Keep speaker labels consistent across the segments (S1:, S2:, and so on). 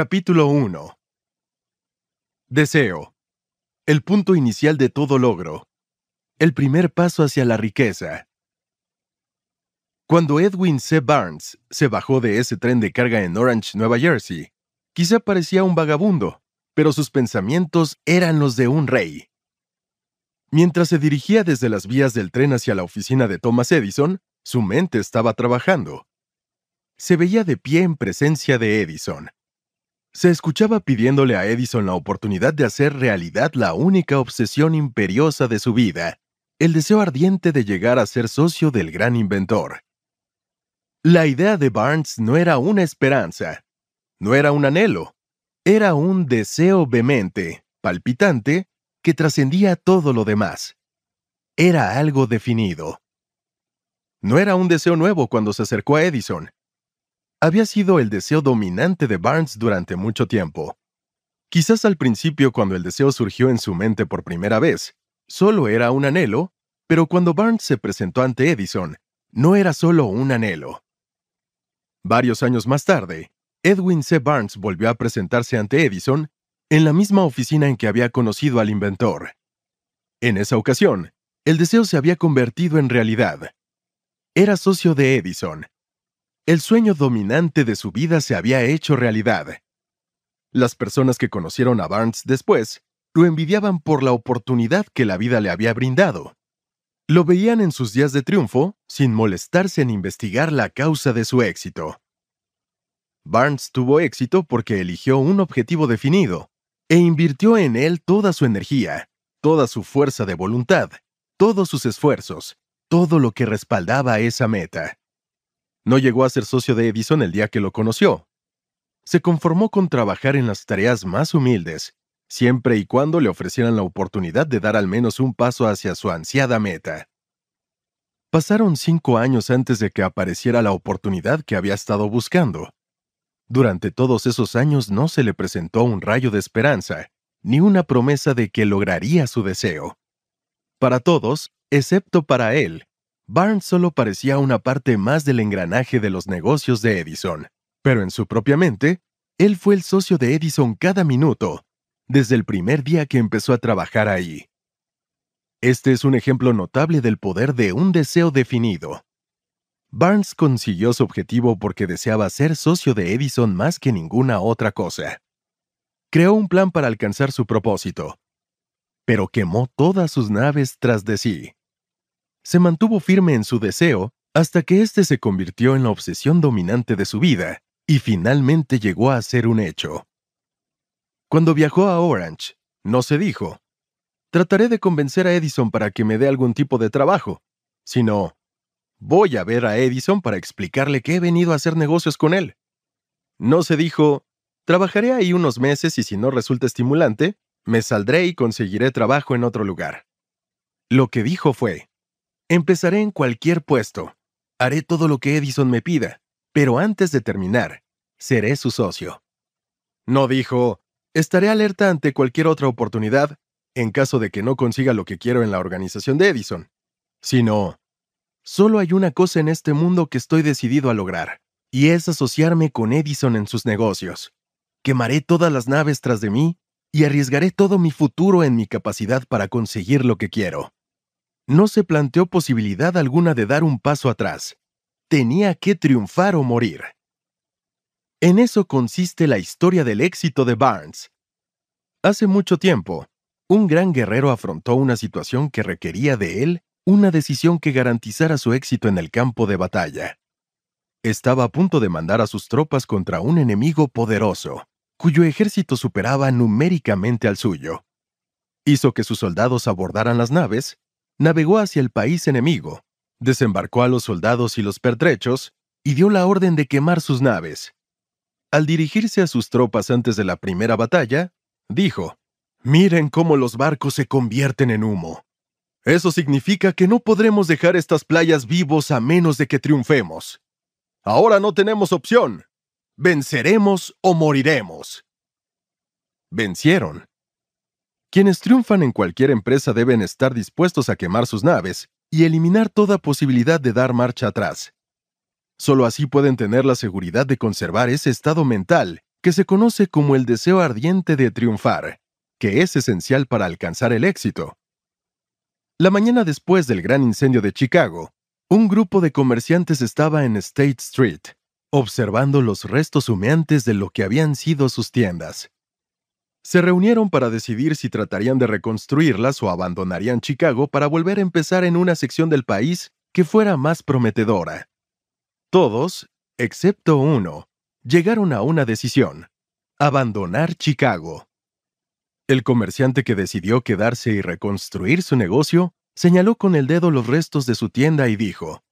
S1: Capítulo 1 Deseo. El punto inicial de todo logro. El primer paso hacia la riqueza. Cuando Edwin C. Barnes se bajó de ese tren de carga en Orange, Nueva Jersey, quizá parecía un vagabundo, pero sus pensamientos eran los de un rey. Mientras se dirigía desde las vías del tren hacia la oficina de Thomas Edison, su mente estaba trabajando. Se veía de pie en presencia de Edison. Se escuchaba pidiéndole a Edison la oportunidad de hacer realidad la única obsesión imperiosa de su vida, el deseo ardiente de llegar a ser socio del gran inventor. La idea de Barnes no era una esperanza, no era un anhelo, era un deseo vehemente, palpitante, que trascendía todo lo demás. Era algo definido. No era un deseo nuevo cuando se acercó a Edison. Había sido el deseo dominante de Barnes durante mucho tiempo. Quizás al principio cuando el deseo surgió en su mente por primera vez, solo era un anhelo, pero cuando Barnes se presentó ante Edison, no era solo un anhelo. Varios años más tarde, Edwin C. Barnes volvió a presentarse ante Edison en la misma oficina en que había conocido al inventor. En esa ocasión, el deseo se había convertido en realidad. Era socio de Edison. El sueño dominante de su vida se había hecho realidad. Las personas que conocieron a Barnes después lo envidiaban por la oportunidad que la vida le había brindado. Lo veían en sus días de triunfo sin molestarse en investigar la causa de su éxito. Barnes tuvo éxito porque eligió un objetivo definido e invirtió en él toda su energía, toda su fuerza de voluntad, todos sus esfuerzos, todo lo que respaldaba esa meta. No llegó a ser socio de Edison el día que lo conoció. Se conformó con trabajar en las tareas más humildes siempre y cuando le ofrecieran la oportunidad de dar al menos un paso hacia su ansiada meta. Pasaron cinco años antes de que apareciera la oportunidad que había estado buscando. Durante todos esos años no se le presentó un rayo de esperanza, ni una promesa de que lograría su deseo. Para todos, excepto para él, Barnes solo parecía una parte más del engranaje de los negocios de Edison, pero en su propia mente, él fue el socio de Edison cada minuto desde el primer día que empezó a trabajar ahí. Este es un ejemplo notable del poder de un deseo definido. Barnes consiguió su objetivo porque deseaba ser socio de Edison más que ninguna otra cosa. Creó un plan para alcanzar su propósito, pero quemó todas sus naves tras de sí. Se mantuvo firme en su deseo hasta que éste se convirtió en la obsesión dominante de su vida y finalmente llegó a ser un hecho. Cuando viajó a Orange, no se dijo, trataré de convencer a Edison para que me dé algún tipo de trabajo, sino, voy a ver a Edison para explicarle que he venido a hacer negocios con él. No se dijo, trabajaré ahí unos meses y si no resulta estimulante, me saldré y conseguiré trabajo en otro lugar. Lo que dijo fue, empezaré en cualquier puesto, haré todo lo que Edison me pida, pero antes de terminar, seré su socio. No dijo, Estaré alerta ante cualquier otra oportunidad en caso de que no consiga lo que quiero en la organización de Edison. Sino, solo hay una cosa en este mundo que estoy decidido a lograr, y es asociarme con Edison en sus negocios. Quemaré todas las naves tras de mí y arriesgaré todo mi futuro en mi capacidad para conseguir lo que quiero. No se planteó posibilidad alguna de dar un paso atrás. Tenía que triunfar o morir. En eso consiste la historia del éxito de Barnes. Hace mucho tiempo, un gran guerrero afrontó una situación que requería de él una decisión que garantizara su éxito en el campo de batalla. Estaba a punto de mandar a sus tropas contra un enemigo poderoso, cuyo ejército superaba numéricamente al suyo. Hizo que sus soldados abordaran las naves, navegó hacia el país enemigo, desembarcó a los soldados y los pertrechos y dio la orden de quemar sus naves, al dirigirse a sus tropas antes de la primera batalla, dijo, Miren cómo los barcos se convierten en humo. Eso significa que no podremos dejar estas playas vivos a menos de que triunfemos. Ahora no tenemos opción. Venceremos o moriremos. Vencieron. Quienes triunfan en cualquier empresa deben estar dispuestos a quemar sus naves y eliminar toda posibilidad de dar marcha atrás. Solo así pueden tener la seguridad de conservar ese estado mental que se conoce como el deseo ardiente de triunfar, que es esencial para alcanzar el éxito. La mañana después del gran incendio de Chicago, un grupo de comerciantes estaba en State Street, observando los restos humeantes de lo que habían sido sus tiendas. Se reunieron para decidir si tratarían de reconstruirlas o abandonarían Chicago para volver a empezar en una sección del país que fuera más prometedora. Todos, excepto uno, llegaron a una decisión. Abandonar Chicago. El comerciante que decidió quedarse y reconstruir su negocio señaló con el dedo los restos de su tienda y dijo,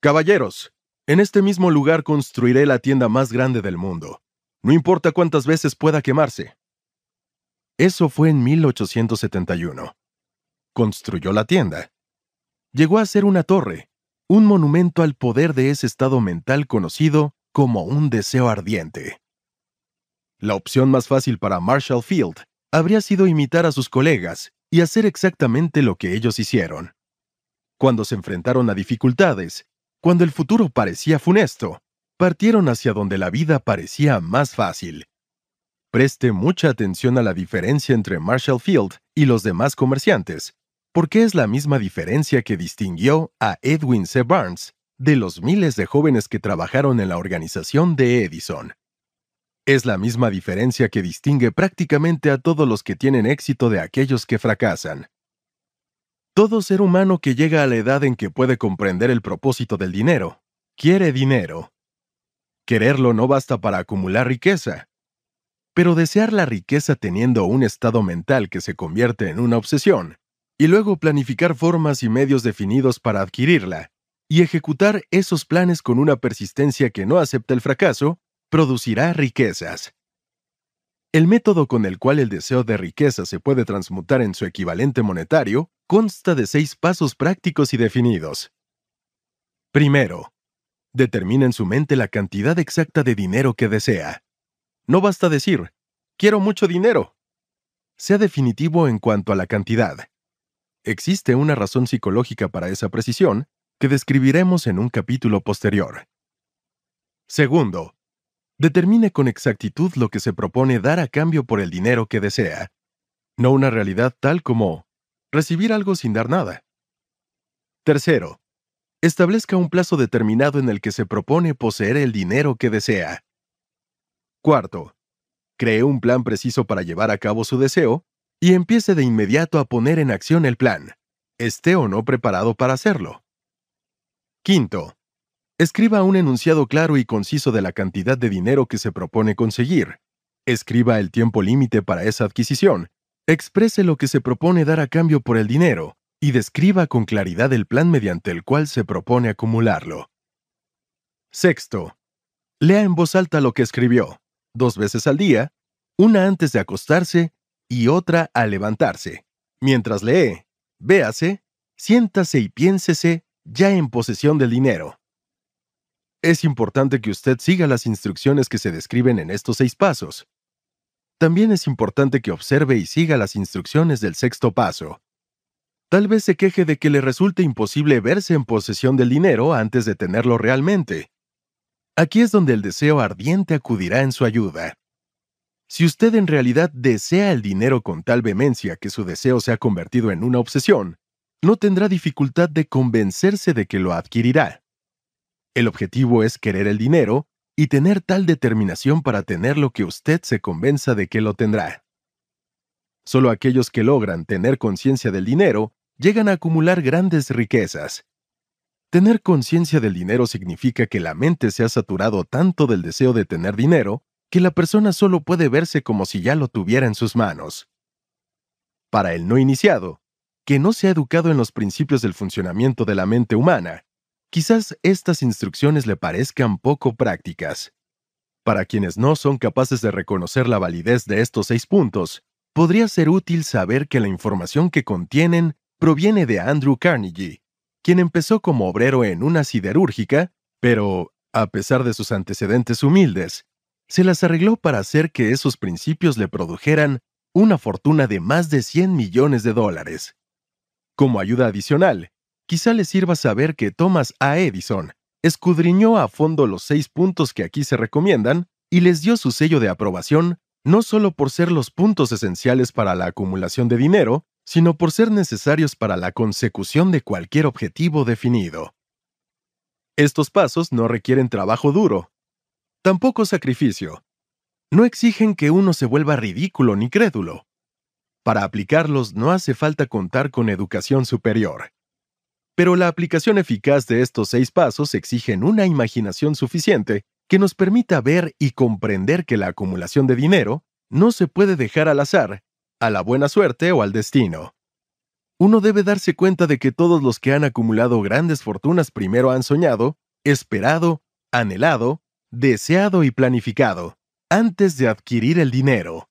S1: Caballeros, en este mismo lugar construiré la tienda más grande del mundo. No importa cuántas veces pueda quemarse. Eso fue en 1871. Construyó la tienda. Llegó a ser una torre, un monumento al poder de ese estado mental conocido como un deseo ardiente. La opción más fácil para Marshall Field habría sido imitar a sus colegas y hacer exactamente lo que ellos hicieron. Cuando se enfrentaron a dificultades, cuando el futuro parecía funesto, partieron hacia donde la vida parecía más fácil Preste mucha atención a la diferencia entre Marshall Field y los demás comerciantes, porque es la misma diferencia que distinguió a Edwin C. Barnes de los miles de jóvenes que trabajaron en la organización de Edison. Es la misma diferencia que distingue prácticamente a todos los que tienen éxito de aquellos que fracasan. Todo ser humano que llega a la edad en que puede comprender el propósito del dinero, quiere dinero. Quererlo no basta para acumular riqueza, pero desear la riqueza teniendo un estado mental que se convierte en una obsesión, y luego planificar formas y medios definidos para adquirirla, y ejecutar esos planes con una persistencia que no acepta el fracaso, producirá riquezas. El método con el cual el deseo de riqueza se puede transmutar en su equivalente monetario consta de seis pasos prácticos y definidos. Primero, determina en su mente la cantidad exacta de dinero que desea. No basta decir, quiero mucho dinero. Sea definitivo en cuanto a la cantidad. Existe una razón psicológica para esa precisión que describiremos en un capítulo posterior. Segundo, determine con exactitud lo que se propone dar a cambio por el dinero que desea, no una realidad tal como recibir algo sin dar nada. Tercero, establezca un plazo determinado en el que se propone poseer el dinero que desea. Cuarto, cree un plan preciso para llevar a cabo su deseo y empiece de inmediato a poner en acción el plan, esté o no preparado para hacerlo. Quinto, escriba un enunciado claro y conciso de la cantidad de dinero que se propone conseguir. Escriba el tiempo límite para esa adquisición. Exprese lo que se propone dar a cambio por el dinero y describa con claridad el plan mediante el cual se propone acumularlo. Sexto, lea en voz alta lo que escribió dos veces al día, una antes de acostarse y otra al levantarse. Mientras lee, véase, siéntase y piénsese ya en posesión del dinero. Es importante que usted siga las instrucciones que se describen en estos seis pasos. También es importante que observe y siga las instrucciones del sexto paso. Tal vez se queje de que le resulte imposible verse en posesión del dinero antes de tenerlo realmente. Aquí es donde el deseo ardiente acudirá en su ayuda. Si usted en realidad desea el dinero con tal vehemencia que su deseo se ha convertido en una obsesión, no tendrá dificultad de convencerse de que lo adquirirá. El objetivo es querer el dinero y tener tal determinación para tenerlo que usted se convenza de que lo tendrá. Solo aquellos que logran tener conciencia del dinero llegan a acumular grandes riquezas. Tener conciencia del dinero significa que la mente se ha saturado tanto del deseo de tener dinero que la persona solo puede verse como si ya lo tuviera en sus manos. Para el no iniciado, que no se ha educado en los principios del funcionamiento de la mente humana, quizás estas instrucciones le parezcan poco prácticas. Para quienes no son capaces de reconocer la validez de estos seis puntos, podría ser útil saber que la información que contienen proviene de Andrew Carnegie, quien empezó como obrero en una siderúrgica, pero, a pesar de sus antecedentes humildes, se las arregló para hacer que esos principios le produjeran una fortuna de más de 100 millones de dólares. Como ayuda adicional, quizá le sirva saber que Thomas A. Edison escudriñó a fondo los seis puntos que aquí se recomiendan y les dio su sello de aprobación no solo por ser los puntos esenciales para la acumulación de dinero, sino por ser necesarios para la consecución de cualquier objetivo definido. Estos pasos no requieren trabajo duro, tampoco sacrificio. No exigen que uno se vuelva ridículo ni crédulo. Para aplicarlos no hace falta contar con educación superior. Pero la aplicación eficaz de estos seis pasos exigen una imaginación suficiente que nos permita ver y comprender que la acumulación de dinero no se puede dejar al azar, a la buena suerte o al destino. Uno debe darse cuenta de que todos los que han acumulado grandes fortunas primero han soñado, esperado, anhelado, deseado y planificado, antes de adquirir el dinero.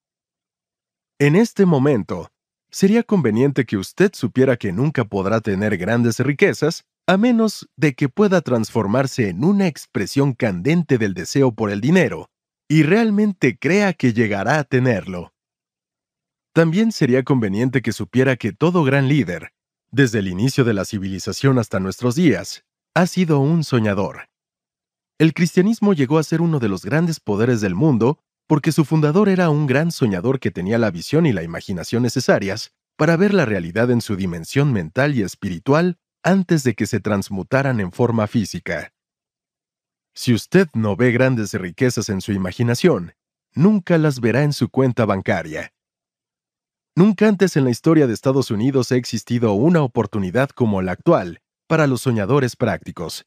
S1: En este momento, sería conveniente que usted supiera que nunca podrá tener grandes riquezas a menos de que pueda transformarse en una expresión candente del deseo por el dinero y realmente crea que llegará a tenerlo. También sería conveniente que supiera que todo gran líder, desde el inicio de la civilización hasta nuestros días, ha sido un soñador. El cristianismo llegó a ser uno de los grandes poderes del mundo porque su fundador era un gran soñador que tenía la visión y la imaginación necesarias para ver la realidad en su dimensión mental y espiritual antes de que se transmutaran en forma física. Si usted no ve grandes riquezas en su imaginación, nunca las verá en su cuenta bancaria. Nunca antes en la historia de Estados Unidos ha existido una oportunidad como la actual para los soñadores prácticos.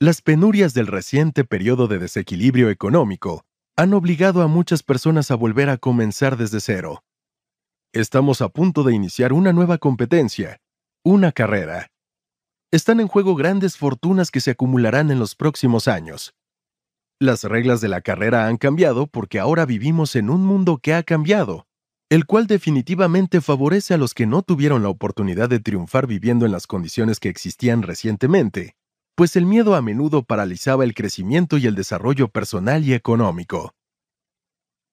S1: Las penurias del reciente periodo de desequilibrio económico han obligado a muchas personas a volver a comenzar desde cero. Estamos a punto de iniciar una nueva competencia, una carrera están en juego grandes fortunas que se acumularán en los próximos años. Las reglas de la carrera han cambiado porque ahora vivimos en un mundo que ha cambiado, el cual definitivamente favorece a los que no tuvieron la oportunidad de triunfar viviendo en las condiciones que existían recientemente, pues el miedo a menudo paralizaba el crecimiento y el desarrollo personal y económico.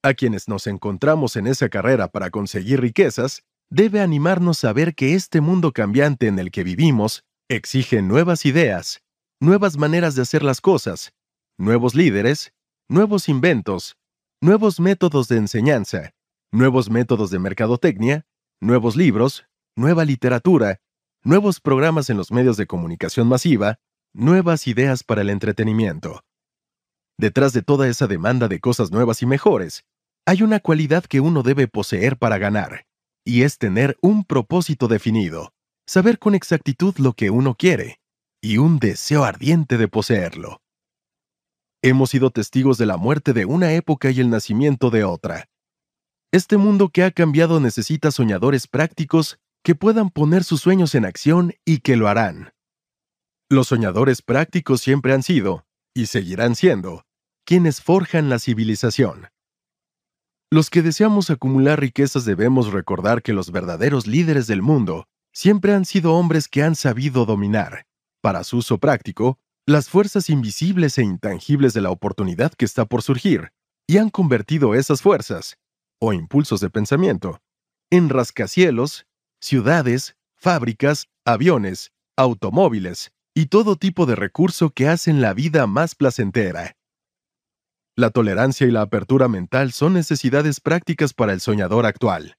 S1: A quienes nos encontramos en esa carrera para conseguir riquezas, debe animarnos a ver que este mundo cambiante en el que vivimos exige nuevas ideas, nuevas maneras de hacer las cosas, nuevos líderes, nuevos inventos, nuevos métodos de enseñanza, nuevos métodos de mercadotecnia, nuevos libros, nueva literatura, nuevos programas en los medios de comunicación masiva, nuevas ideas para el entretenimiento. Detrás de toda esa demanda de cosas nuevas y mejores, hay una cualidad que uno debe poseer para ganar, y es tener un propósito definido saber con exactitud lo que uno quiere y un deseo ardiente de poseerlo. Hemos sido testigos de la muerte de una época y el nacimiento de otra. Este mundo que ha cambiado necesita soñadores prácticos que puedan poner sus sueños en acción y que lo harán. Los soñadores prácticos siempre han sido, y seguirán siendo, quienes forjan la civilización. Los que deseamos acumular riquezas debemos recordar que los verdaderos líderes del mundo siempre han sido hombres que han sabido dominar, para su uso práctico, las fuerzas invisibles e intangibles de la oportunidad que está por surgir, y han convertido esas fuerzas, o impulsos de pensamiento, en rascacielos, ciudades, fábricas, aviones, automóviles y todo tipo de recurso que hacen la vida más placentera. La tolerancia y la apertura mental son necesidades prácticas para el soñador actual.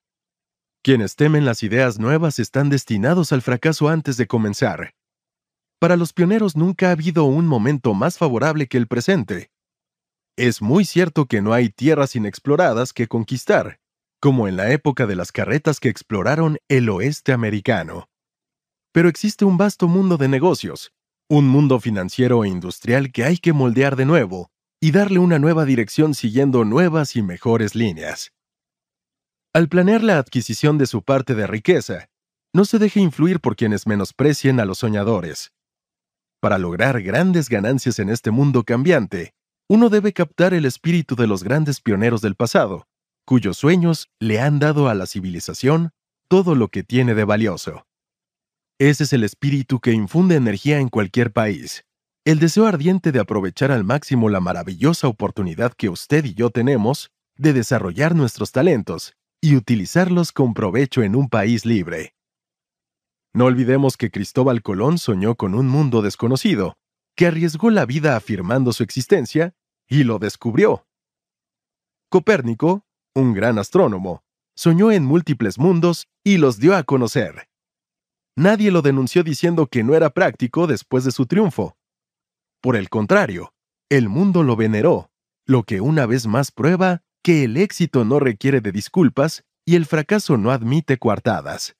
S1: Quienes temen las ideas nuevas están destinados al fracaso antes de comenzar. Para los pioneros nunca ha habido un momento más favorable que el presente. Es muy cierto que no hay tierras inexploradas que conquistar, como en la época de las carretas que exploraron el oeste americano. Pero existe un vasto mundo de negocios, un mundo financiero e industrial que hay que moldear de nuevo y darle una nueva dirección siguiendo nuevas y mejores líneas. Al planear la adquisición de su parte de riqueza, no se deje influir por quienes menosprecien a los soñadores. Para lograr grandes ganancias en este mundo cambiante, uno debe captar el espíritu de los grandes pioneros del pasado, cuyos sueños le han dado a la civilización todo lo que tiene de valioso. Ese es el espíritu que infunde energía en cualquier país, el deseo ardiente de aprovechar al máximo la maravillosa oportunidad que usted y yo tenemos de desarrollar nuestros talentos y utilizarlos con provecho en un país libre. No olvidemos que Cristóbal Colón soñó con un mundo desconocido, que arriesgó la vida afirmando su existencia y lo descubrió, Copérnico, un gran astrónomo, soñó en múltiples mundos y los dio a conocer. Nadie lo denunció diciendo que no era práctico después de su triunfo. Por el contrario, el mundo lo veneró, lo que una vez más prueba que el éxito no requiere de disculpas y el fracaso no admite coartadas.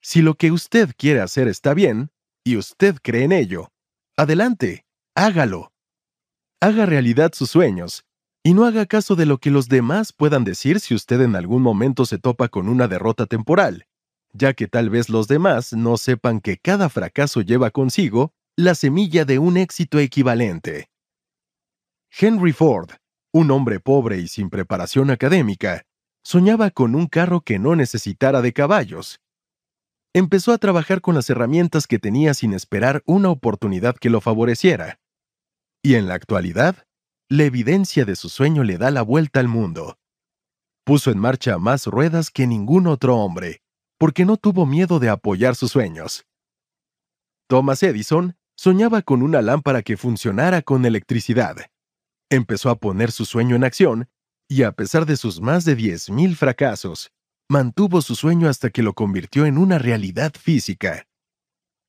S1: Si lo que usted quiere hacer está bien, y usted cree en ello, adelante, hágalo. Haga realidad sus sueños, y no haga caso de lo que los demás puedan decir si usted en algún momento se topa con una derrota temporal, ya que tal vez los demás no sepan que cada fracaso lleva consigo la semilla de un éxito equivalente. Henry Ford, un hombre pobre y sin preparación académica, soñaba con un carro que no necesitara de caballos. Empezó a trabajar con las herramientas que tenía sin esperar una oportunidad que lo favoreciera. Y en la actualidad, la evidencia de su sueño le da la vuelta al mundo. Puso en marcha más ruedas que ningún otro hombre, porque no tuvo miedo de apoyar sus sueños. Thomas Edison soñaba con una lámpara que funcionara con electricidad. Empezó a poner su sueño en acción y a pesar de sus más de 10.000 fracasos, mantuvo su sueño hasta que lo convirtió en una realidad física.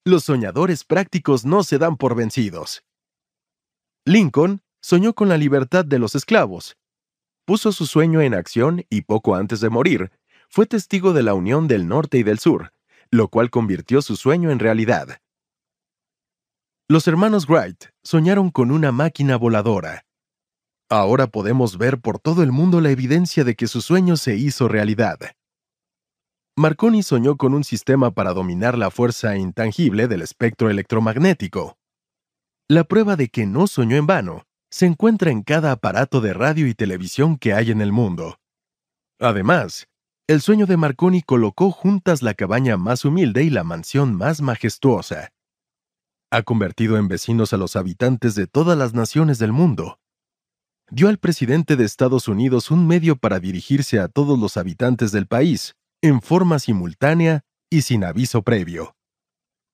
S1: Los soñadores prácticos no se dan por vencidos. Lincoln soñó con la libertad de los esclavos. Puso su sueño en acción y poco antes de morir, fue testigo de la unión del norte y del sur, lo cual convirtió su sueño en realidad. Los hermanos Wright soñaron con una máquina voladora. Ahora podemos ver por todo el mundo la evidencia de que su sueño se hizo realidad. Marconi soñó con un sistema para dominar la fuerza intangible del espectro electromagnético. La prueba de que no soñó en vano se encuentra en cada aparato de radio y televisión que hay en el mundo. Además, el sueño de Marconi colocó juntas la cabaña más humilde y la mansión más majestuosa. Ha convertido en vecinos a los habitantes de todas las naciones del mundo. Dio al presidente de Estados Unidos un medio para dirigirse a todos los habitantes del país, en forma simultánea y sin aviso previo.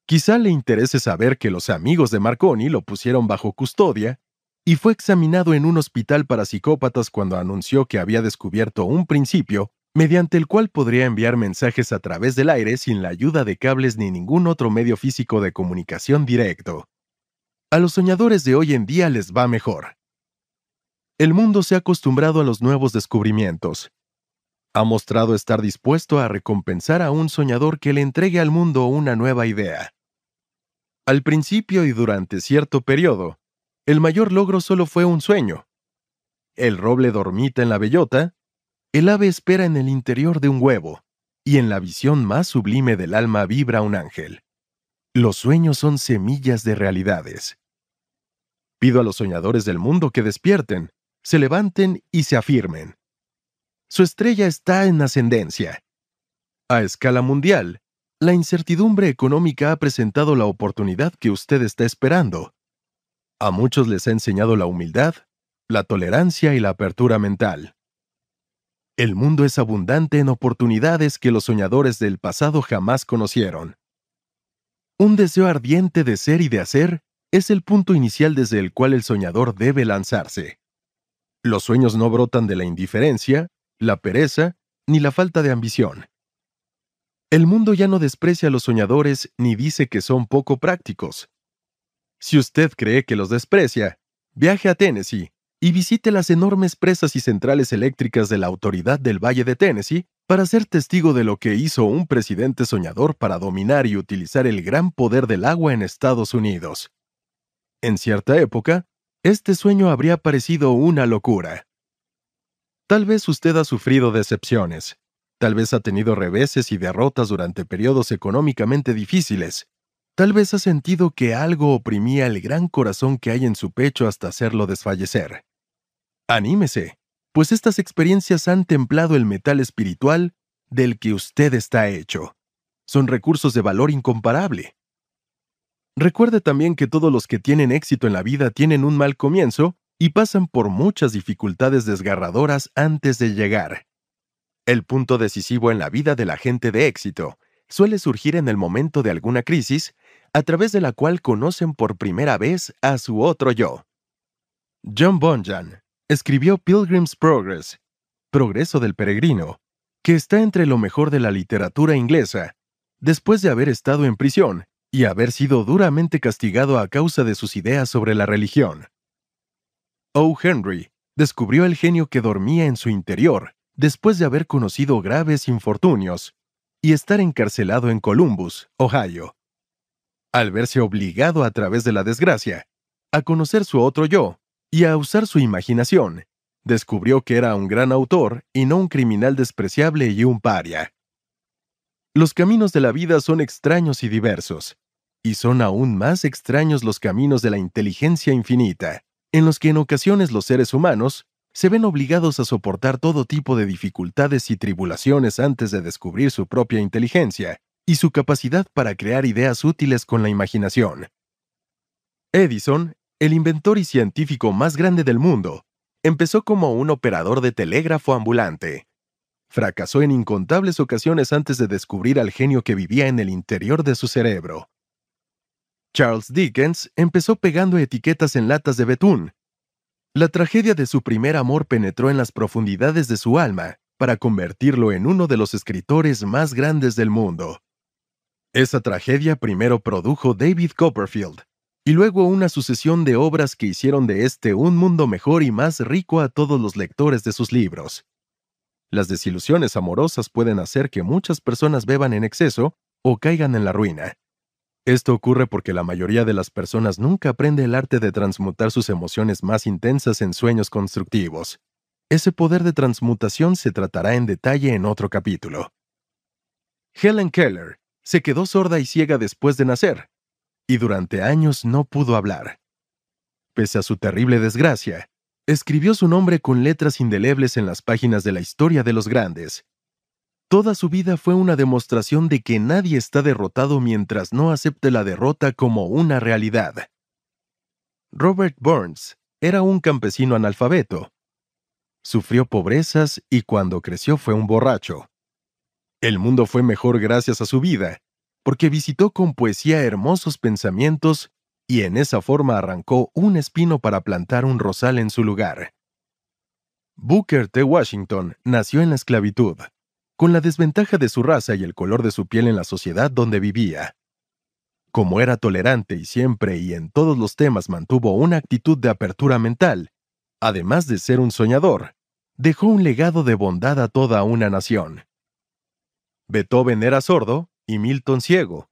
S1: Quizá le interese saber que los amigos de Marconi lo pusieron bajo custodia y fue examinado en un hospital para psicópatas cuando anunció que había descubierto un principio mediante el cual podría enviar mensajes a través del aire sin la ayuda de cables ni ningún otro medio físico de comunicación directo. A los soñadores de hoy en día les va mejor. El mundo se ha acostumbrado a los nuevos descubrimientos. Ha mostrado estar dispuesto a recompensar a un soñador que le entregue al mundo una nueva idea. Al principio y durante cierto periodo, el mayor logro solo fue un sueño. El roble dormita en la bellota, el ave espera en el interior de un huevo, y en la visión más sublime del alma vibra un ángel. Los sueños son semillas de realidades. Pido a los soñadores del mundo que despierten, se levanten y se afirmen. Su estrella está en ascendencia. A escala mundial, la incertidumbre económica ha presentado la oportunidad que usted está esperando. A muchos les ha enseñado la humildad, la tolerancia y la apertura mental. El mundo es abundante en oportunidades que los soñadores del pasado jamás conocieron. Un deseo ardiente de ser y de hacer es el punto inicial desde el cual el soñador debe lanzarse. Los sueños no brotan de la indiferencia, la pereza, ni la falta de ambición. El mundo ya no desprecia a los soñadores ni dice que son poco prácticos. Si usted cree que los desprecia, viaje a Tennessee y visite las enormes presas y centrales eléctricas de la Autoridad del Valle de Tennessee para ser testigo de lo que hizo un presidente soñador para dominar y utilizar el gran poder del agua en Estados Unidos. En cierta época, este sueño habría parecido una locura. Tal vez usted ha sufrido decepciones, tal vez ha tenido reveses y derrotas durante periodos económicamente difíciles, Tal vez ha sentido que algo oprimía el gran corazón que hay en su pecho hasta hacerlo desfallecer. Anímese, pues estas experiencias han templado el metal espiritual del que usted está hecho. Son recursos de valor incomparable. Recuerde también que todos los que tienen éxito en la vida tienen un mal comienzo y pasan por muchas dificultades desgarradoras antes de llegar. El punto decisivo en la vida de la gente de éxito suele surgir en el momento de alguna crisis a través de la cual conocen por primera vez a su otro yo. John Bonjan, escribió Pilgrim's Progress, Progreso del Peregrino, que está entre lo mejor de la literatura inglesa, después de haber estado en prisión y haber sido duramente castigado a causa de sus ideas sobre la religión. O. Henry descubrió el genio que dormía en su interior después de haber conocido graves infortunios y estar encarcelado en Columbus, Ohio. Al verse obligado a través de la desgracia a conocer su otro yo y a usar su imaginación, descubrió que era un gran autor y no un criminal despreciable y un paria. Los caminos de la vida son extraños y diversos, y son aún más extraños los caminos de la inteligencia infinita, en los que en ocasiones los seres humanos se ven obligados a soportar todo tipo de dificultades y tribulaciones antes de descubrir su propia inteligencia y su capacidad para crear ideas útiles con la imaginación. Edison, el inventor y científico más grande del mundo, empezó como un operador de telégrafo ambulante. Fracasó en incontables ocasiones antes de descubrir al genio que vivía en el interior de su cerebro. Charles Dickens empezó pegando etiquetas en latas de betún la tragedia de su primer amor penetró en las profundidades de su alma para convertirlo en uno de los escritores más grandes del mundo. Esa tragedia primero produjo David Copperfield, y luego una sucesión de obras que hicieron de este un mundo mejor y más rico a todos los lectores de sus libros. Las desilusiones amorosas pueden hacer que muchas personas beban en exceso o caigan en la ruina. Esto ocurre porque la mayoría de las personas nunca aprende el arte de transmutar sus emociones más intensas en sueños constructivos. Ese poder de transmutación se tratará en detalle en otro capítulo. Helen Keller se quedó sorda y ciega después de nacer, y durante años no pudo hablar. Pese a su terrible desgracia, escribió su nombre con letras indelebles en las páginas de la historia de los grandes, Toda su vida fue una demostración de que nadie está derrotado mientras no acepte la derrota como una realidad. Robert Burns era un campesino analfabeto. Sufrió pobrezas y cuando creció fue un borracho. El mundo fue mejor gracias a su vida, porque visitó con poesía hermosos pensamientos y en esa forma arrancó un espino para plantar un rosal en su lugar. Booker T. Washington nació en la esclavitud con la desventaja de su raza y el color de su piel en la sociedad donde vivía. Como era tolerante y siempre y en todos los temas mantuvo una actitud de apertura mental, además de ser un soñador, dejó un legado de bondad a toda una nación. Beethoven era sordo y Milton ciego,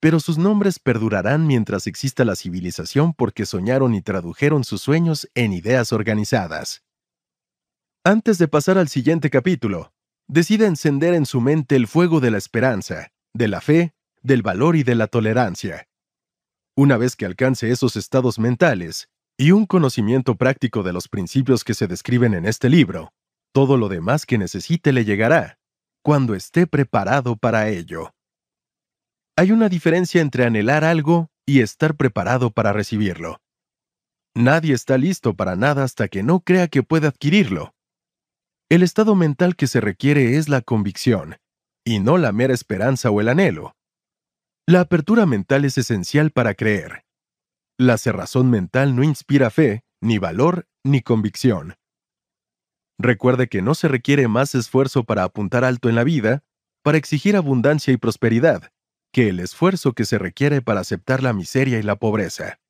S1: pero sus nombres perdurarán mientras exista la civilización porque soñaron y tradujeron sus sueños en ideas organizadas. Antes de pasar al siguiente capítulo, decida encender en su mente el fuego de la esperanza, de la fe, del valor y de la tolerancia. Una vez que alcance esos estados mentales y un conocimiento práctico de los principios que se describen en este libro, todo lo demás que necesite le llegará, cuando esté preparado para ello. Hay una diferencia entre anhelar algo y estar preparado para recibirlo. Nadie está listo para nada hasta que no crea que puede adquirirlo. El estado mental que se requiere es la convicción, y no la mera esperanza o el anhelo. La apertura mental es esencial para creer. La cerrazón mental no inspira fe, ni valor, ni convicción. Recuerde que no se requiere más esfuerzo para apuntar alto en la vida, para exigir abundancia y prosperidad, que el esfuerzo que se requiere para aceptar la miseria y la pobreza.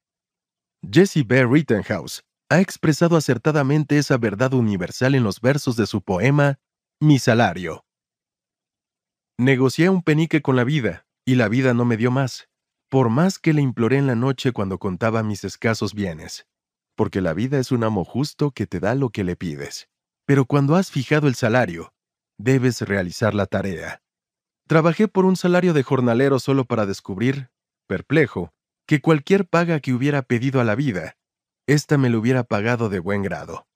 S1: Jesse B. Rittenhouse ha expresado acertadamente esa verdad universal en los versos de su poema Mi salario. Negocié un penique con la vida, y la vida no me dio más, por más que le imploré en la noche cuando contaba mis escasos bienes, porque la vida es un amo justo que te da lo que le pides. Pero cuando has fijado el salario, debes realizar la tarea. Trabajé por un salario de jornalero solo para descubrir, perplejo, que cualquier paga que hubiera pedido a la vida esta me lo hubiera pagado de buen grado.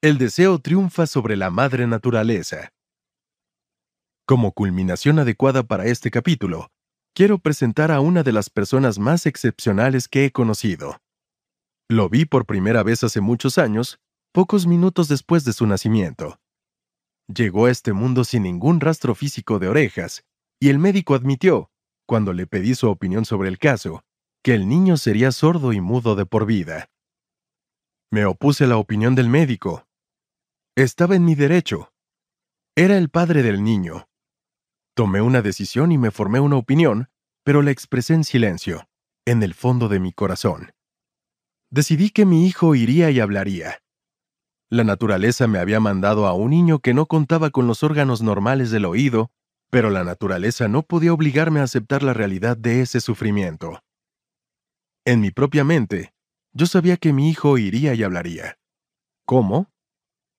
S1: El deseo triunfa sobre la madre naturaleza. Como culminación adecuada para este capítulo, quiero presentar a una de las personas más excepcionales que he conocido. Lo vi por primera vez hace muchos años, pocos minutos después de su nacimiento. Llegó a este mundo sin ningún rastro físico de orejas, y el médico admitió, cuando le pedí su opinión sobre el caso, que el niño sería sordo y mudo de por vida. Me opuse a la opinión del médico. Estaba en mi derecho. Era el padre del niño. Tomé una decisión y me formé una opinión, pero la expresé en silencio, en el fondo de mi corazón. Decidí que mi hijo iría y hablaría. La naturaleza me había mandado a un niño que no contaba con los órganos normales del oído, pero la naturaleza no podía obligarme a aceptar la realidad de ese sufrimiento. En mi propia mente, yo sabía que mi hijo iría y hablaría. ¿Cómo?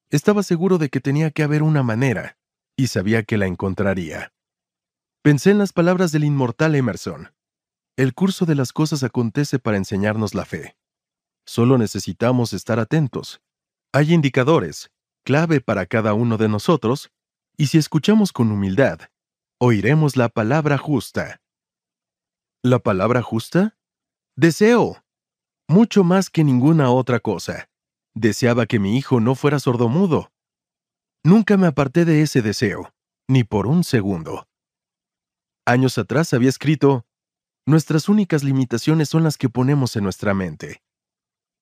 S1: Estaba seguro de que tenía que haber una manera, y sabía que la encontraría. Pensé en las palabras del inmortal Emerson. El curso de las cosas acontece para enseñarnos la fe. Solo necesitamos estar atentos, hay indicadores, clave para cada uno de nosotros, y si escuchamos con humildad, oiremos la palabra justa. ¿La palabra justa? Deseo. Mucho más que ninguna otra cosa. Deseaba que mi hijo no fuera sordomudo. Nunca me aparté de ese deseo, ni por un segundo. Años atrás había escrito, Nuestras únicas limitaciones son las que ponemos en nuestra mente.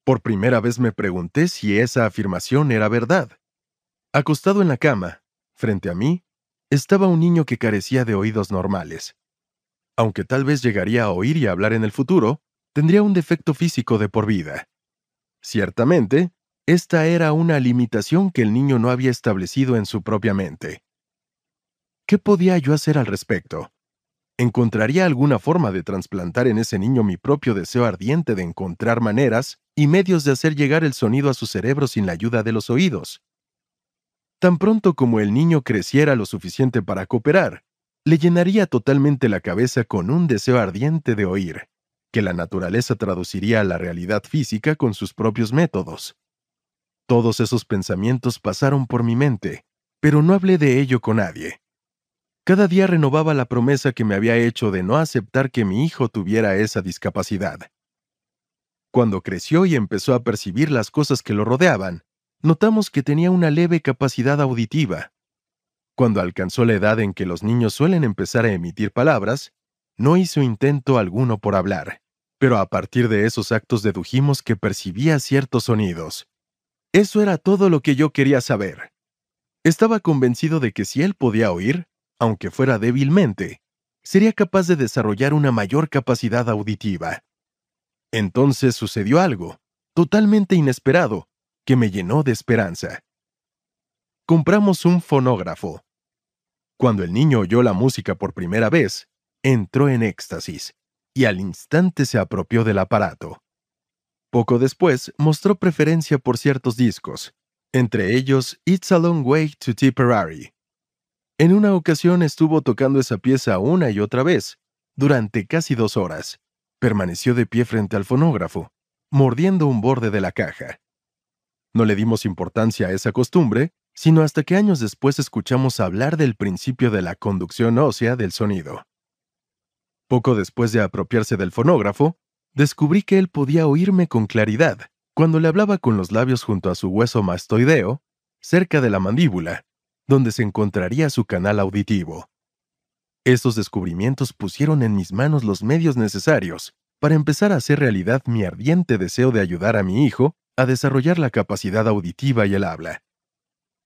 S1: Por primera vez me pregunté si esa afirmación era verdad. Acostado en la cama, frente a mí, estaba un niño que carecía de oídos normales. Aunque tal vez llegaría a oír y hablar en el futuro, tendría un defecto físico de por vida. Ciertamente, esta era una limitación que el niño no había establecido en su propia mente. ¿Qué podía yo hacer al respecto? ¿Encontraría alguna forma de trasplantar en ese niño mi propio deseo ardiente de encontrar maneras y medios de hacer llegar el sonido a su cerebro sin la ayuda de los oídos. Tan pronto como el niño creciera lo suficiente para cooperar, le llenaría totalmente la cabeza con un deseo ardiente de oír, que la naturaleza traduciría a la realidad física con sus propios métodos. Todos esos pensamientos pasaron por mi mente, pero no hablé de ello con nadie. Cada día renovaba la promesa que me había hecho de no aceptar que mi hijo tuviera esa discapacidad. Cuando creció y empezó a percibir las cosas que lo rodeaban, notamos que tenía una leve capacidad auditiva. Cuando alcanzó la edad en que los niños suelen empezar a emitir palabras, no hizo intento alguno por hablar, pero a partir de esos actos dedujimos que percibía ciertos sonidos. Eso era todo lo que yo quería saber. Estaba convencido de que si él podía oír, aunque fuera débilmente, sería capaz de desarrollar una mayor capacidad auditiva. Entonces sucedió algo, totalmente inesperado, que me llenó de esperanza. Compramos un fonógrafo. Cuando el niño oyó la música por primera vez, entró en éxtasis, y al instante se apropió del aparato. Poco después mostró preferencia por ciertos discos, entre ellos It's a Long Way to Tipperary. En una ocasión estuvo tocando esa pieza una y otra vez, durante casi dos horas, Permaneció de pie frente al fonógrafo, mordiendo un borde de la caja. No le dimos importancia a esa costumbre, sino hasta que años después escuchamos hablar del principio de la conducción ósea del sonido. Poco después de apropiarse del fonógrafo, descubrí que él podía oírme con claridad cuando le hablaba con los labios junto a su hueso mastoideo, cerca de la mandíbula, donde se encontraría su canal auditivo. Estos descubrimientos pusieron en mis manos los medios necesarios para empezar a hacer realidad mi ardiente deseo de ayudar a mi hijo a desarrollar la capacidad auditiva y el habla.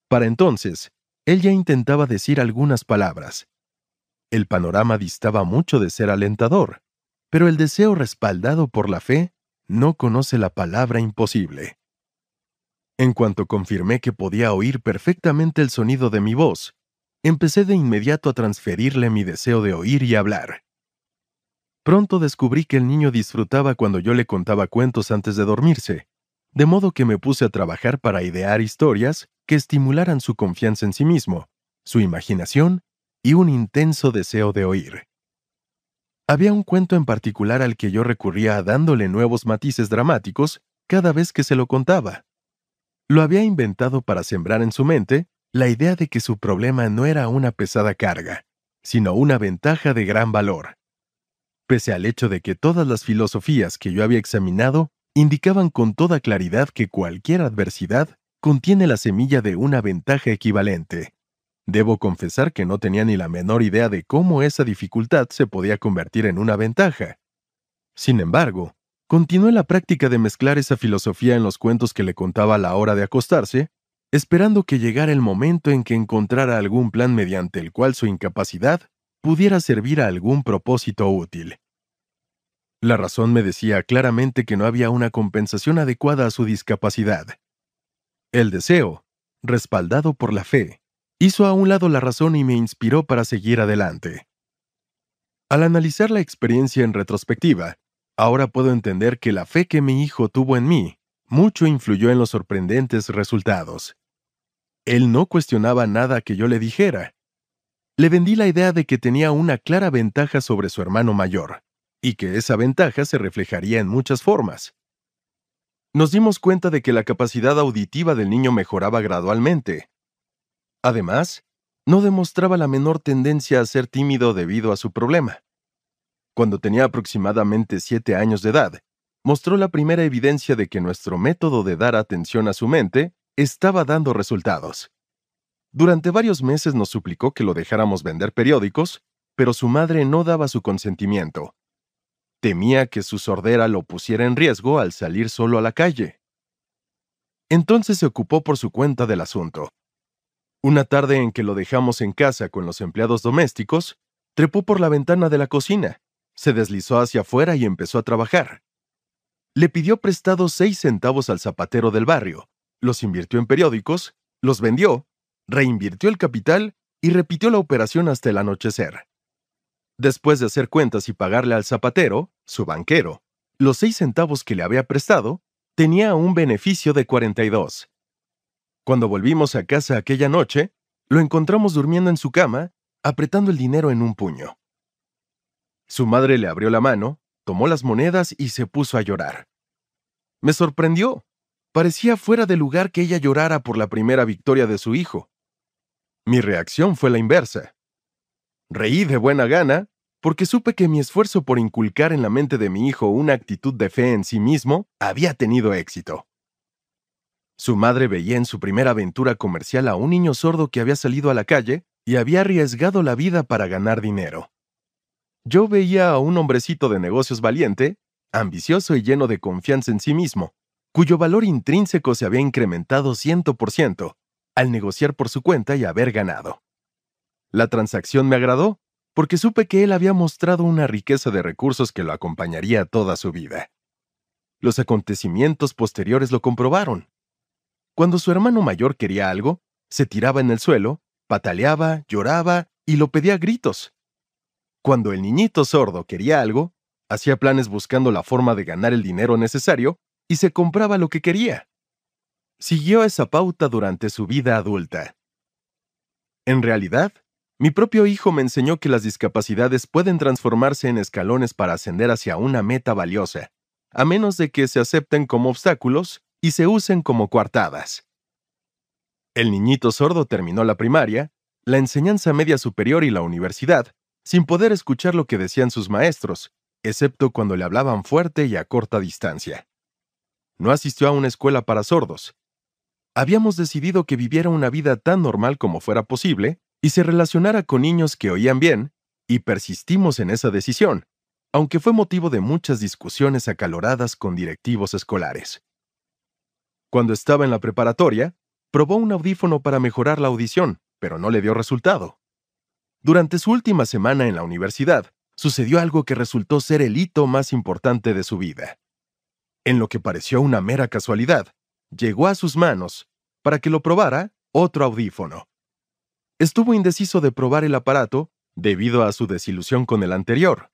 S1: Para entonces, él ya intentaba decir algunas palabras. El panorama distaba mucho de ser alentador, pero el deseo respaldado por la fe no conoce la palabra imposible. En cuanto confirmé que podía oír perfectamente el sonido de mi voz, empecé de inmediato a transferirle mi deseo de oír y hablar. Pronto descubrí que el niño disfrutaba cuando yo le contaba cuentos antes de dormirse, de modo que me puse a trabajar para idear historias que estimularan su confianza en sí mismo, su imaginación y un intenso deseo de oír. Había un cuento en particular al que yo recurría dándole nuevos matices dramáticos cada vez que se lo contaba. Lo había inventado para sembrar en su mente la idea de que su problema no era una pesada carga, sino una ventaja de gran valor. Pese al hecho de que todas las filosofías que yo había examinado indicaban con toda claridad que cualquier adversidad contiene la semilla de una ventaja equivalente. Debo confesar que no tenía ni la menor idea de cómo esa dificultad se podía convertir en una ventaja. Sin embargo, Continué la práctica de mezclar esa filosofía en los cuentos que le contaba a la hora de acostarse, esperando que llegara el momento en que encontrara algún plan mediante el cual su incapacidad pudiera servir a algún propósito útil. La razón me decía claramente que no había una compensación adecuada a su discapacidad. El deseo, respaldado por la fe, hizo a un lado la razón y me inspiró para seguir adelante. Al analizar la experiencia en retrospectiva, ahora puedo entender que la fe que mi hijo tuvo en mí mucho influyó en los sorprendentes resultados. Él no cuestionaba nada que yo le dijera. Le vendí la idea de que tenía una clara ventaja sobre su hermano mayor, y que esa ventaja se reflejaría en muchas formas. Nos dimos cuenta de que la capacidad auditiva del niño mejoraba gradualmente. Además, no demostraba la menor tendencia a ser tímido debido a su problema. Cuando tenía aproximadamente siete años de edad, mostró la primera evidencia de que nuestro método de dar atención a su mente estaba dando resultados. Durante varios meses nos suplicó que lo dejáramos vender periódicos, pero su madre no daba su consentimiento. Temía que su sordera lo pusiera en riesgo al salir solo a la calle. Entonces se ocupó por su cuenta del asunto. Una tarde en que lo dejamos en casa con los empleados domésticos, trepó por la ventana de la cocina, se deslizó hacia afuera y empezó a trabajar. Le pidió prestado seis centavos al zapatero del barrio, los invirtió en periódicos, los vendió, reinvirtió el capital y repitió la operación hasta el anochecer. Después de hacer cuentas y pagarle al zapatero, su banquero, los seis centavos que le había prestado, tenía un beneficio de 42. Cuando volvimos a casa aquella noche, lo encontramos durmiendo en su cama, apretando el dinero en un puño. Su madre le abrió la mano, tomó las monedas y se puso a llorar. Me sorprendió. Parecía fuera de lugar que ella llorara por la primera victoria de su hijo. Mi reacción fue la inversa. Reí de buena gana porque supe que mi esfuerzo por inculcar en la mente de mi hijo una actitud de fe en sí mismo había tenido éxito. Su madre veía en su primera aventura comercial a un niño sordo que había salido a la calle y había arriesgado la vida para ganar dinero. Yo veía a un hombrecito de negocios valiente, ambicioso y lleno de confianza en sí mismo, cuyo valor intrínseco se había incrementado 100% al negociar por su cuenta y haber ganado. La transacción me agradó porque supe que él había mostrado una riqueza de recursos que lo acompañaría toda su vida. Los acontecimientos posteriores lo comprobaron. Cuando su hermano mayor quería algo, se tiraba en el suelo, pataleaba, lloraba y lo pedía a gritos. Cuando el niñito sordo quería algo, hacía planes buscando la forma de ganar el dinero necesario y se compraba lo que quería. Siguió esa pauta durante su vida adulta. En realidad, mi propio hijo me enseñó que las discapacidades pueden transformarse en escalones para ascender hacia una meta valiosa, a menos de que se acepten como obstáculos y se usen como coartadas. El niñito sordo terminó la primaria, la enseñanza media superior y la universidad, sin poder escuchar lo que decían sus maestros, excepto cuando le hablaban fuerte y a corta distancia no asistió a una escuela para sordos. Habíamos decidido que viviera una vida tan normal como fuera posible y se relacionara con niños que oían bien, y persistimos en esa decisión, aunque fue motivo de muchas discusiones acaloradas con directivos escolares. Cuando estaba en la preparatoria, probó un audífono para mejorar la audición, pero no le dio resultado. Durante su última semana en la universidad, sucedió algo que resultó ser el hito más importante de su vida en lo que pareció una mera casualidad, llegó a sus manos, para que lo probara, otro audífono. Estuvo indeciso de probar el aparato debido a su desilusión con el anterior.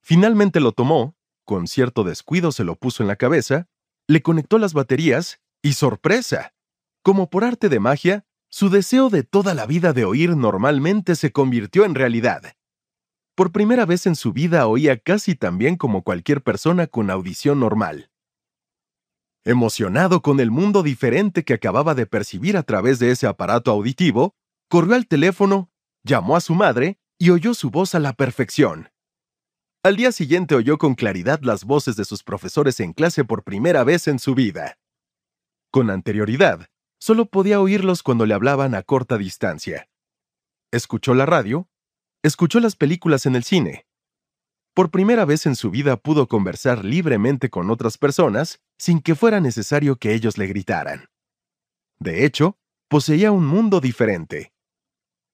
S1: Finalmente lo tomó, con cierto descuido se lo puso en la cabeza, le conectó las baterías y ¡sorpresa! Como por arte de magia, su deseo de toda la vida de oír normalmente se convirtió en realidad. Por primera vez en su vida oía casi tan bien como cualquier persona con audición normal. Emocionado con el mundo diferente que acababa de percibir a través de ese aparato auditivo, corrió al teléfono, llamó a su madre y oyó su voz a la perfección. Al día siguiente oyó con claridad las voces de sus profesores en clase por primera vez en su vida. Con anterioridad, solo podía oírlos cuando le hablaban a corta distancia. Escuchó la radio Escuchó las películas en el cine. por primera vez en su vida pudo conversar libremente con otras personas sin que fuera necesario que ellos le gritaran. De hecho, poseía un mundo diferente.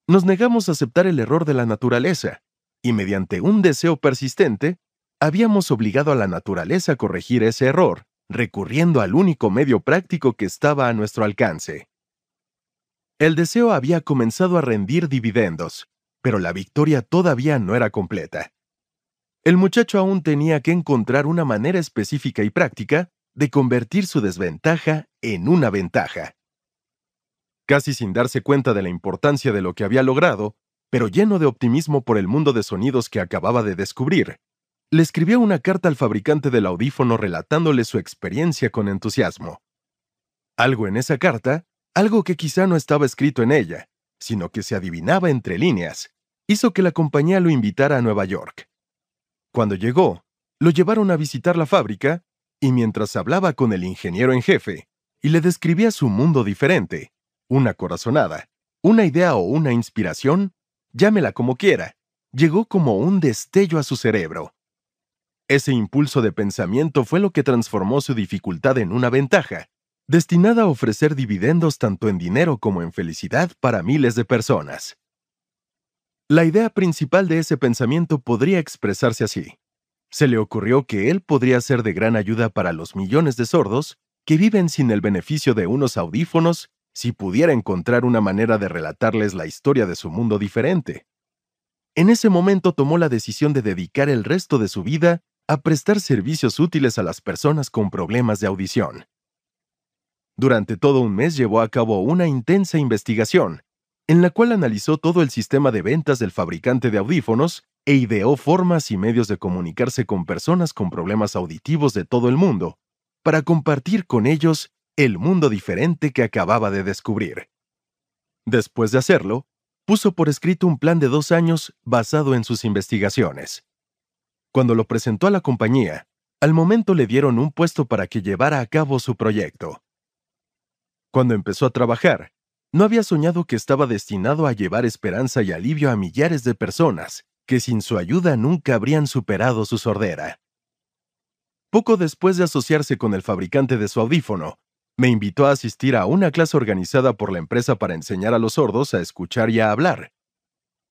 S1: Nos negamos a aceptar el error de la naturaleza, y mediante un deseo persistente, habíamos obligado a la naturaleza a corregir ese error, recurriendo al único medio práctico que estaba a nuestro alcance. El deseo había comenzado a rendir dividendos, pero la victoria todavía no era completa el muchacho aún tenía que encontrar una manera específica y práctica de convertir su desventaja en una ventaja. Casi sin darse cuenta de la importancia de lo que había logrado, pero lleno de optimismo por el mundo de sonidos que acababa de descubrir, le escribió una carta al fabricante del audífono relatándole su experiencia con entusiasmo. Algo en esa carta, algo que quizá no estaba escrito en ella, sino que se adivinaba entre líneas, hizo que la compañía lo invitara a Nueva York. Cuando llegó, lo llevaron a visitar la fábrica y mientras hablaba con el ingeniero en jefe y le describía su mundo diferente, una corazonada, una idea o una inspiración, llámela como quiera, llegó como un destello a su cerebro. Ese impulso de pensamiento fue lo que transformó su dificultad en una ventaja, destinada a ofrecer dividendos tanto en dinero como en felicidad para miles de personas. La idea principal de ese pensamiento podría expresarse así. Se le ocurrió que él podría ser de gran ayuda para los millones de sordos que viven sin el beneficio de unos audífonos si pudiera encontrar una manera de relatarles la historia de su mundo diferente. En ese momento tomó la decisión de dedicar el resto de su vida a prestar servicios útiles a las personas con problemas de audición. Durante todo un mes llevó a cabo una intensa investigación en la cual analizó todo el sistema de ventas del fabricante de audífonos e ideó formas y medios de comunicarse con personas con problemas auditivos de todo el mundo, para compartir con ellos el mundo diferente que acababa de descubrir. Después de hacerlo, puso por escrito un plan de dos años basado en sus investigaciones. Cuando lo presentó a la compañía, al momento le dieron un puesto para que llevara a cabo su proyecto. Cuando empezó a trabajar, no había soñado que estaba destinado a llevar esperanza y alivio a millares de personas que sin su ayuda nunca habrían superado su sordera. Poco después de asociarse con el fabricante de su audífono, me invitó a asistir a una clase organizada por la empresa para enseñar a los sordos a escuchar y a hablar.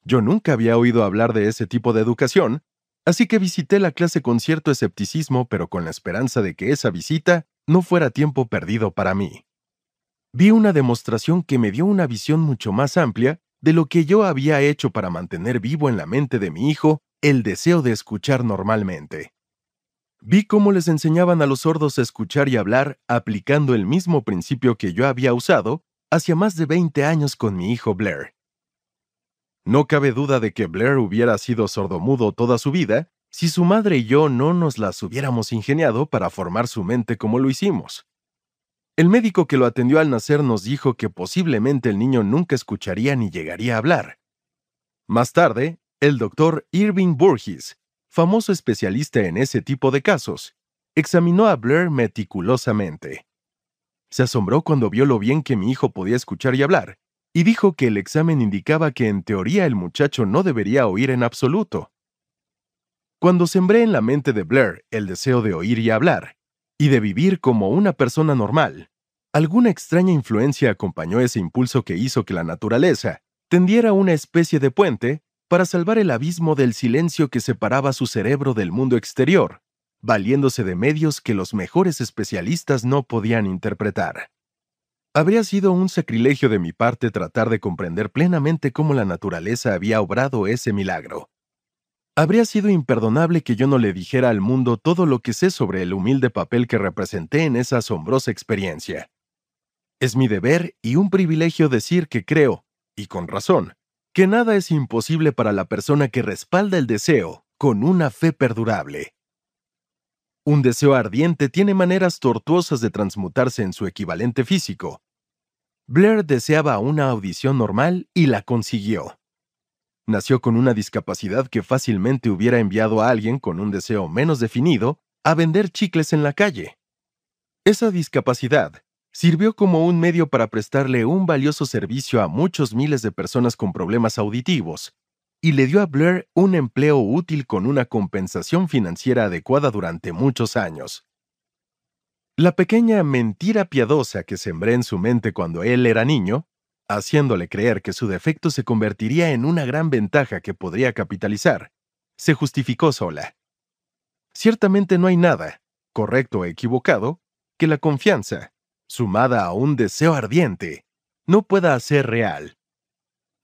S1: Yo nunca había oído hablar de ese tipo de educación, así que visité la clase con cierto escepticismo, pero con la esperanza de que esa visita no fuera tiempo perdido para mí vi una demostración que me dio una visión mucho más amplia de lo que yo había hecho para mantener vivo en la mente de mi hijo el deseo de escuchar normalmente. Vi cómo les enseñaban a los sordos a escuchar y hablar aplicando el mismo principio que yo había usado hacia más de 20 años con mi hijo Blair. No cabe duda de que Blair hubiera sido sordomudo toda su vida si su madre y yo no nos las hubiéramos ingeniado para formar su mente como lo hicimos. El médico que lo atendió al nacer nos dijo que posiblemente el niño nunca escucharía ni llegaría a hablar. Más tarde, el doctor Irving Burgess, famoso especialista en ese tipo de casos, examinó a Blair meticulosamente. Se asombró cuando vio lo bien que mi hijo podía escuchar y hablar, y dijo que el examen indicaba que en teoría el muchacho no debería oír en absoluto. Cuando sembré en la mente de Blair el deseo de oír y hablar, y de vivir como una persona normal. Alguna extraña influencia acompañó ese impulso que hizo que la naturaleza tendiera una especie de puente para salvar el abismo del silencio que separaba su cerebro del mundo exterior, valiéndose de medios que los mejores especialistas no podían interpretar. Habría sido un sacrilegio de mi parte tratar de comprender plenamente cómo la naturaleza había obrado ese milagro. Habría sido imperdonable que yo no le dijera al mundo todo lo que sé sobre el humilde papel que representé en esa asombrosa experiencia. Es mi deber y un privilegio decir que creo, y con razón, que nada es imposible para la persona que respalda el deseo con una fe perdurable. Un deseo ardiente tiene maneras tortuosas de transmutarse en su equivalente físico. Blair deseaba una audición normal y la consiguió. Nació con una discapacidad que fácilmente hubiera enviado a alguien con un deseo menos definido a vender chicles en la calle. Esa discapacidad sirvió como un medio para prestarle un valioso servicio a muchos miles de personas con problemas auditivos, y le dio a Blair un empleo útil con una compensación financiera adecuada durante muchos años. La pequeña mentira piadosa que sembré en su mente cuando él era niño, haciéndole creer que su defecto se convertiría en una gran ventaja que podría capitalizar, se justificó sola. Ciertamente no hay nada, correcto o equivocado, que la confianza, sumada a un deseo ardiente, no pueda hacer real.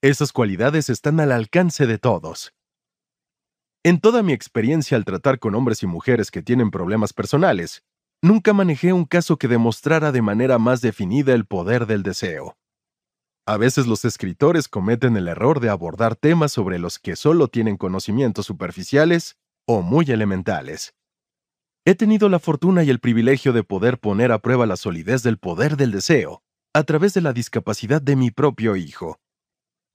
S1: Esas cualidades están al alcance de todos. En toda mi experiencia al tratar con hombres y mujeres que tienen problemas personales, nunca manejé un caso que demostrara de manera más definida el poder del deseo. A veces los escritores cometen el error de abordar temas sobre los que solo tienen conocimientos superficiales o muy elementales. He tenido la fortuna y el privilegio de poder poner a prueba la solidez del poder del deseo a través de la discapacidad de mi propio hijo.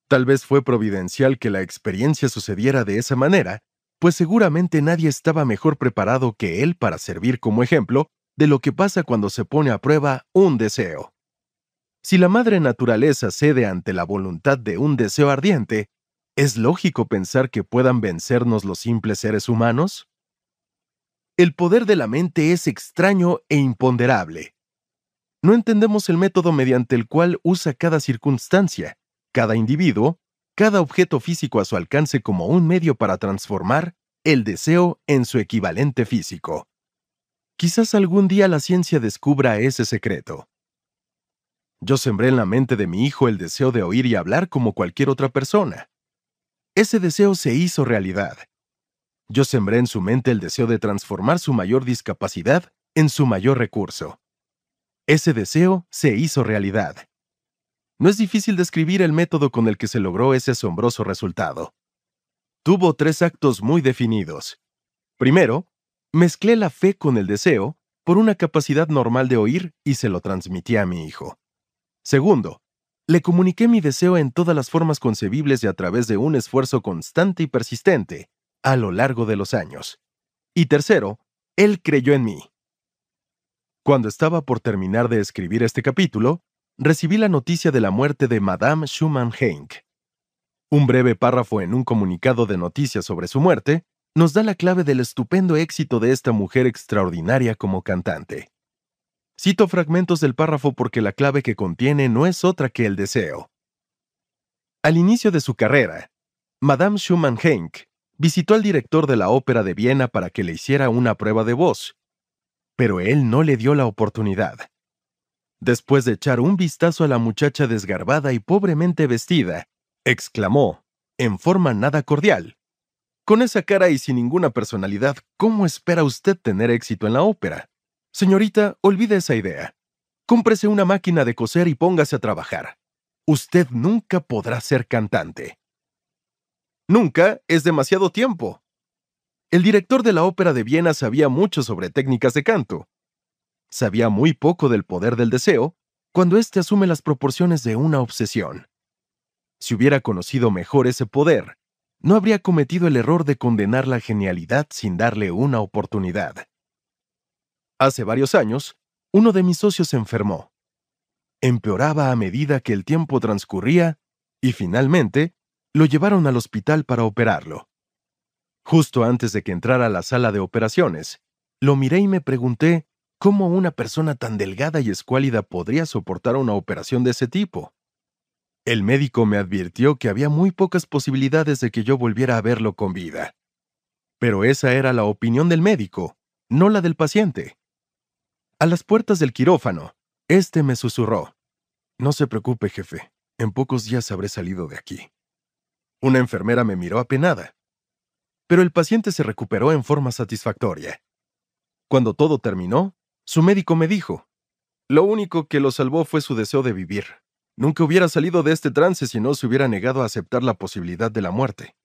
S1: Tal vez fue providencial que la experiencia sucediera de esa manera, pues seguramente nadie estaba mejor preparado que él para servir como ejemplo de lo que pasa cuando se pone a prueba un deseo. Si la madre naturaleza cede ante la voluntad de un deseo ardiente, ¿es lógico pensar que puedan vencernos los simples seres humanos? El poder de la mente es extraño e imponderable. No entendemos el método mediante el cual usa cada circunstancia, cada individuo, cada objeto físico a su alcance como un medio para transformar el deseo en su equivalente físico. Quizás algún día la ciencia descubra ese secreto. Yo sembré en la mente de mi hijo el deseo de oír y hablar como cualquier otra persona. Ese deseo se hizo realidad. Yo sembré en su mente el deseo de transformar su mayor discapacidad en su mayor recurso. Ese deseo se hizo realidad. No es difícil describir el método con el que se logró ese asombroso resultado. Tuvo tres actos muy definidos. Primero, mezclé la fe con el deseo por una capacidad normal de oír y se lo transmití a mi hijo. Segundo, le comuniqué mi deseo en todas las formas concebibles y a través de un esfuerzo constante y persistente a lo largo de los años. Y tercero, él creyó en mí. Cuando estaba por terminar de escribir este capítulo, recibí la noticia de la muerte de Madame Schumann-Heink. Un breve párrafo en un comunicado de noticias sobre su muerte nos da la clave del estupendo éxito de esta mujer extraordinaria como cantante. Cito fragmentos del párrafo porque la clave que contiene no es otra que el deseo. Al inicio de su carrera, Madame Schumann-Heink visitó al director de la Ópera de Viena para que le hiciera una prueba de voz, pero él no le dio la oportunidad. Después de echar un vistazo a la muchacha desgarbada y pobremente vestida, exclamó, en forma nada cordial, Con esa cara y sin ninguna personalidad, ¿cómo espera usted tener éxito en la ópera? Señorita, olvide esa idea. Cómprese una máquina de coser y póngase a trabajar. Usted nunca podrá ser cantante. Nunca es demasiado tiempo. El director de la ópera de Viena sabía mucho sobre técnicas de canto, sabía muy poco del poder del deseo cuando éste asume las proporciones de una obsesión. Si hubiera conocido mejor ese poder, no habría cometido el error de condenar la genialidad sin darle una oportunidad. Hace varios años, uno de mis socios se enfermó. Empeoraba a medida que el tiempo transcurría y finalmente lo llevaron al hospital para operarlo. Justo antes de que entrara a la sala de operaciones, lo miré y me pregunté ¿Cómo una persona tan delgada y escuálida podría soportar una operación de ese tipo? El médico me advirtió que había muy pocas posibilidades de que yo volviera a verlo con vida. Pero esa era la opinión del médico, no la del paciente. A las puertas del quirófano, este me susurró. No se preocupe, jefe. En pocos días habré salido de aquí. Una enfermera me miró apenada. Pero el paciente se recuperó en forma satisfactoria. Cuando todo terminó, su médico me dijo, lo único que lo salvó fue su deseo de vivir. Nunca hubiera salido de este trance si no se hubiera negado a aceptar la posibilidad de la muerte.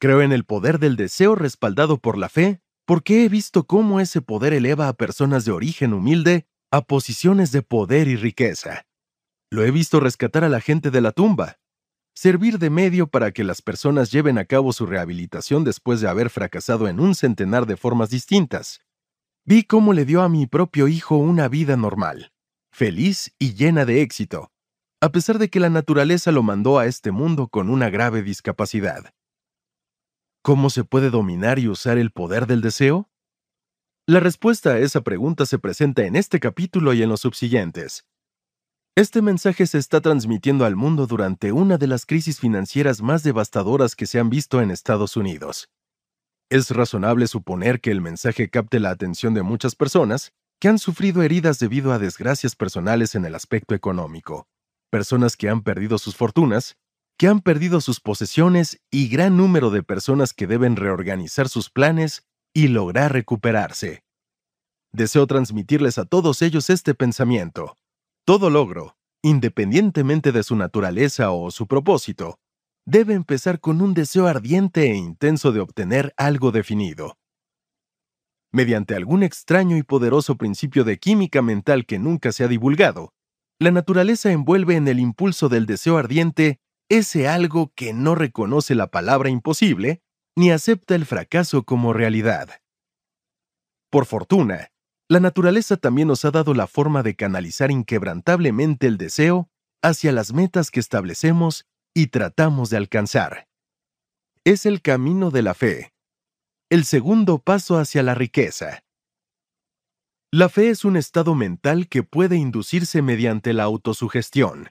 S1: Creo en el poder del deseo respaldado por la fe, porque he visto cómo ese poder eleva a personas de origen humilde a posiciones de poder y riqueza. Lo he visto rescatar a la gente de la tumba, servir de medio para que las personas lleven a cabo su rehabilitación después de haber fracasado en un centenar de formas distintas, Vi cómo le dio a mi propio hijo una vida normal, feliz y llena de éxito, a pesar de que la naturaleza lo mandó a este mundo con una grave discapacidad. ¿Cómo se puede dominar y usar el poder del deseo? La respuesta a esa pregunta se presenta en este capítulo y en los subsiguientes. Este mensaje se está transmitiendo al mundo durante una de las crisis financieras más devastadoras que se han visto en Estados Unidos. Es razonable suponer que el mensaje capte la atención de muchas personas que han sufrido heridas debido a desgracias personales en el aspecto económico, personas que han perdido sus fortunas, que han perdido sus posesiones y gran número de personas que deben reorganizar sus planes y lograr recuperarse. Deseo transmitirles a todos ellos este pensamiento. Todo logro, independientemente de su naturaleza o su propósito, debe empezar con un deseo ardiente e intenso de obtener algo definido. Mediante algún extraño y poderoso principio de química mental que nunca se ha divulgado, la naturaleza envuelve en el impulso del deseo ardiente ese algo que no reconoce la palabra imposible ni acepta el fracaso como realidad. Por fortuna, la naturaleza también nos ha dado la forma de canalizar inquebrantablemente el deseo hacia las metas que establecemos y tratamos de alcanzar. Es el camino de la fe, el segundo paso hacia la riqueza. La fe es un estado mental que puede inducirse mediante la autosugestión.